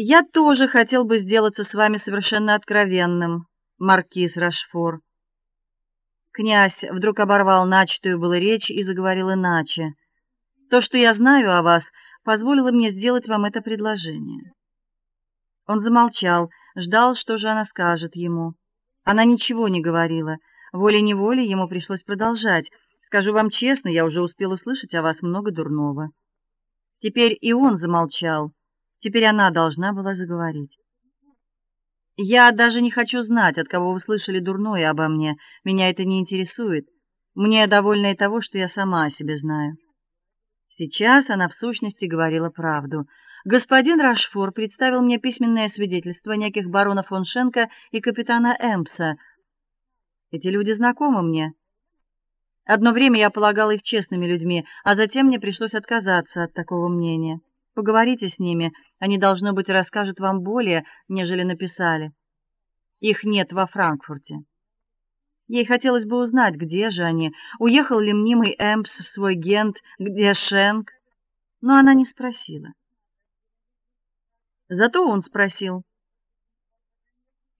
Я тоже хотел бы сделаться с вами совершенно откровенным, маркиз Рашфор. Князь вдруг оборвал начатую было речь и заговорил иначе. То, что я знаю о вас, позволило мне сделать вам это предложение. Он замолчал, ждал, что же она скажет ему. Она ничего не говорила. Волей-неволей ему пришлось продолжать. Скажу вам честно, я уже успел услышать о вас много дурного. Теперь и он замолчал. Теперь она должна была заговорить. Я даже не хочу знать, от кого вы слышали дурное обо мне. Меня это не интересует. Мне довольно и того, что я сама о себе знаю. Сейчас она в сущности говорила правду. Господин Рашфор представил мне письменное свидетельство неких баронов фон Шенка и капитана Эмпса. Эти люди знакомы мне. Одно время я полагала их честными людьми, а затем мне пришлось отказаться от такого мнения. Поговорите с ними, они должно быть расскажут вам более, нежели написали. Их нет во Франкфурте. Ей хотелось бы узнать, где же они. Уехал ли мнимый Эмпс в свой Гент, где Шенк? Но она не спросила. Зато он спросил: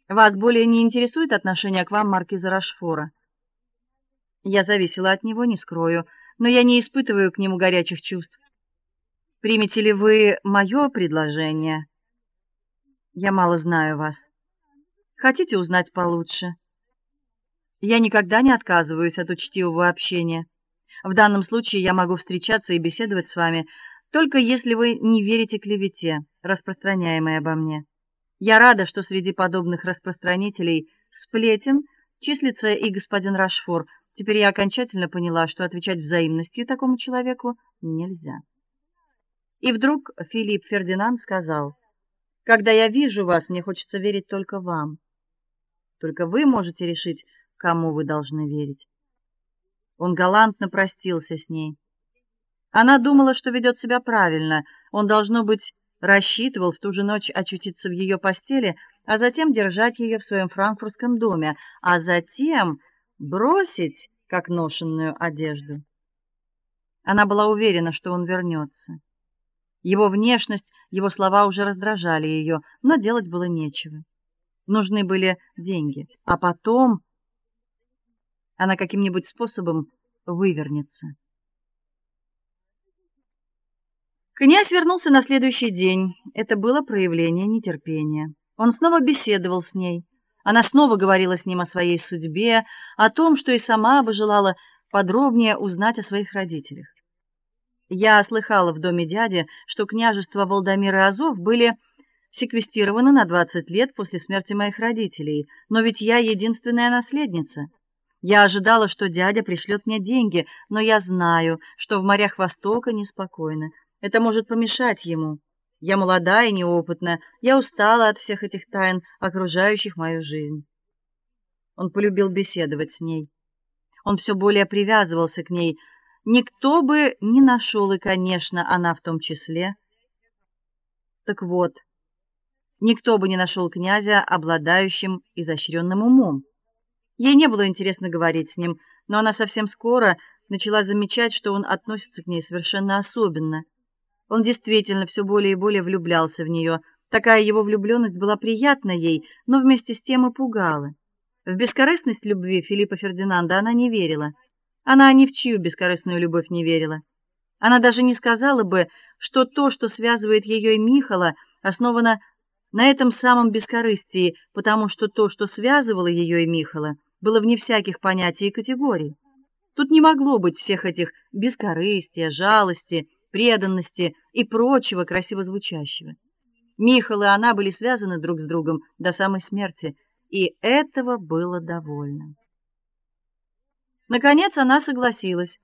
"Вас более не интересует отношение к вам маркиза Рашфора?" Я зависела от него, не скрою, но я не испытываю к нему горячих чувств. Примете ли вы мое предложение? Я мало знаю вас. Хотите узнать получше? Я никогда не отказываюсь от учтивого общения. В данном случае я могу встречаться и беседовать с вами, только если вы не верите клевете, распространяемой обо мне. Я рада, что среди подобных распространителей сплетен числится и господин Рашфор. Теперь я окончательно поняла, что отвечать взаимностью такому человеку нельзя. И вдруг Филипп Фердинанд сказал: "Когда я вижу вас, мне хочется верить только вам. Только вы можете решить, кому вы должны верить". Он галантно простился с ней. Она думала, что ведет себя правильно. Он должно быть рассчитывал в ту же ночь очутиться в ее постели, а затем держать ее в своем франкфуртском доме, а затем бросить как ношенную одежду. Она была уверена, что он вернется. Его внешность, его слова уже раздражали ее, но делать было нечего. Нужны были деньги, а потом она каким-нибудь способом вывернется. Князь вернулся на следующий день. Это было проявление нетерпения. Он снова беседовал с ней. Она снова говорила с ним о своей судьбе, о том, что и сама бы желала подробнее узнать о своих родителях. Я слыхала в доме дяди, что княжества Волдомир и Азов были секвестированы на 20 лет после смерти моих родителей, но ведь я единственная наследница. Я ожидала, что дядя пришлет мне деньги, но я знаю, что в морях Востока неспокойно. Это может помешать ему. Я молода и неопытна, я устала от всех этих тайн, окружающих мою жизнь. Он полюбил беседовать с ней. Он все более привязывался к ней, никто бы не нашел и, конечно, она в том числе. Так вот, никто бы не нашел князя обладающим изощренным умом. Ей не было интересно говорить с ним, но она совсем скоро начала замечать, что он относится к ней совершенно особенно. Он действительно все более и более влюблялся в нее. Такая его влюбленность была приятна ей, но вместе с тем и пугала. В бескорыстность любви Филиппа Фердинанда она не верила. Она ни в чью бескорыстную любовь не верила. Она даже не сказала бы, что то, что связывает ее и Михала, основано на этом самом бескорыстии, потому что то, что связывало ее и Михала, было вне всяких понятий и категорий. Тут не могло быть всех этих бескорыстия, жалости, преданности и прочего красиво звучащего. Михал и она были связаны друг с другом до самой смерти, и этого было довольно. Наконец она согласилась.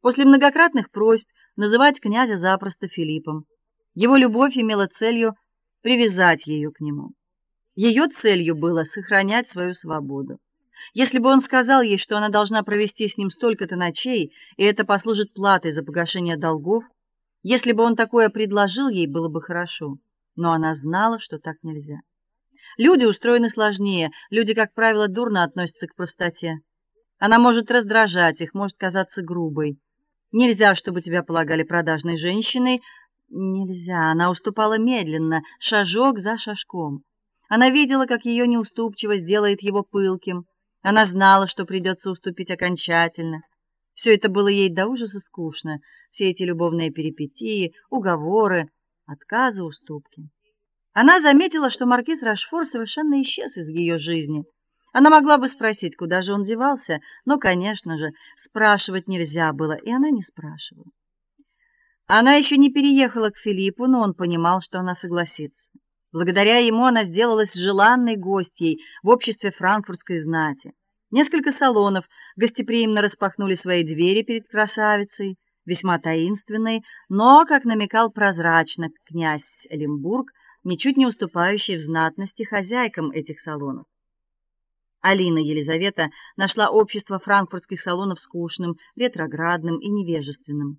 После многократных просьб называть князя запросто Филиппом. Его любовь имела целью привязать ее к нему. Ее целью было сохранять свою свободу. Если бы он сказал ей, что она должна провести с ним столько-то ночей, и это послужит платой за погашение долгов, если бы он такое предложил ей, было бы хорошо, но она знала, что так нельзя. Люди устроены сложнее, люди, как правило, дурно относятся к простоте. Она может раздражать их, может казаться грубой. Нельзя, чтобы тебя полагали продажной женщиной, нельзя. Она уступала медленно, шажок за шажком. Она видела, как ее неуступчивость делает его пылким. Она знала, что придется уступить окончательно. Все это было ей до ужаса скучно, все эти любовные перипетии, уговоры, отказы, уступки. Она заметила, что маркиз Рашфор совершенно исчез из ее жизни. Она могла бы спросить, куда же он девался, но, конечно же, спрашивать нельзя было, и она не спрашивала. Она еще не переехала к Филиппу, но он понимал, что она согласится. Благодаря ему она сделалась желанной гостьей в обществе франкфуртской знати. Несколько салонов гостеприимно распахнули свои двери перед красавицей, весьма таинственной, но, как намекал прозрачно князь Лимбург, ничуть не уступающей в знатности хозяйкам этих салонов. Алина Елизавета нашла общество франкфуртских салонов скучным, ретроградным и невежественным.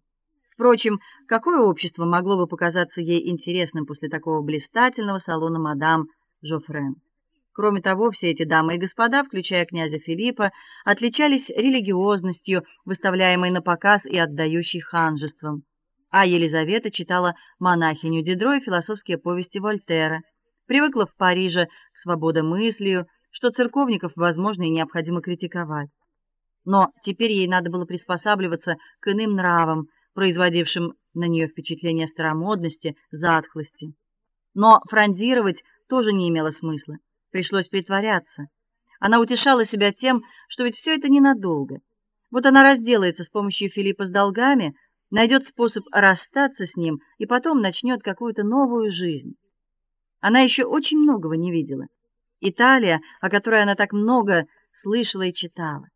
Впрочем, какое общество могло бы показаться ей интересным после такого блистательного салона мадам Жофрен? Кроме того, все эти дамы и господа, включая князя Филиппа, отличались религиозностью, выставляемой на показ и отдающей ханжеством. А Елизавета читала монахиню Дидро и философские повести Вольтера. Привыкла в Париже к свободомыслию, что церковников возможно и необходимо критиковать. Но теперь ей надо было приспосабливаться к иным нравам, производившим на нее впечатление старомодности, затхлости. Но фрондировать тоже не имело смысла. Пришлось притворяться. Она утешала себя тем, что ведь все это ненадолго. Вот она разделается с помощью Филиппа с долгами, найдет способ расстаться с ним и потом начнет какую-то новую жизнь. Она еще очень многого не видела. Италия, о которой она так много слышала и читала.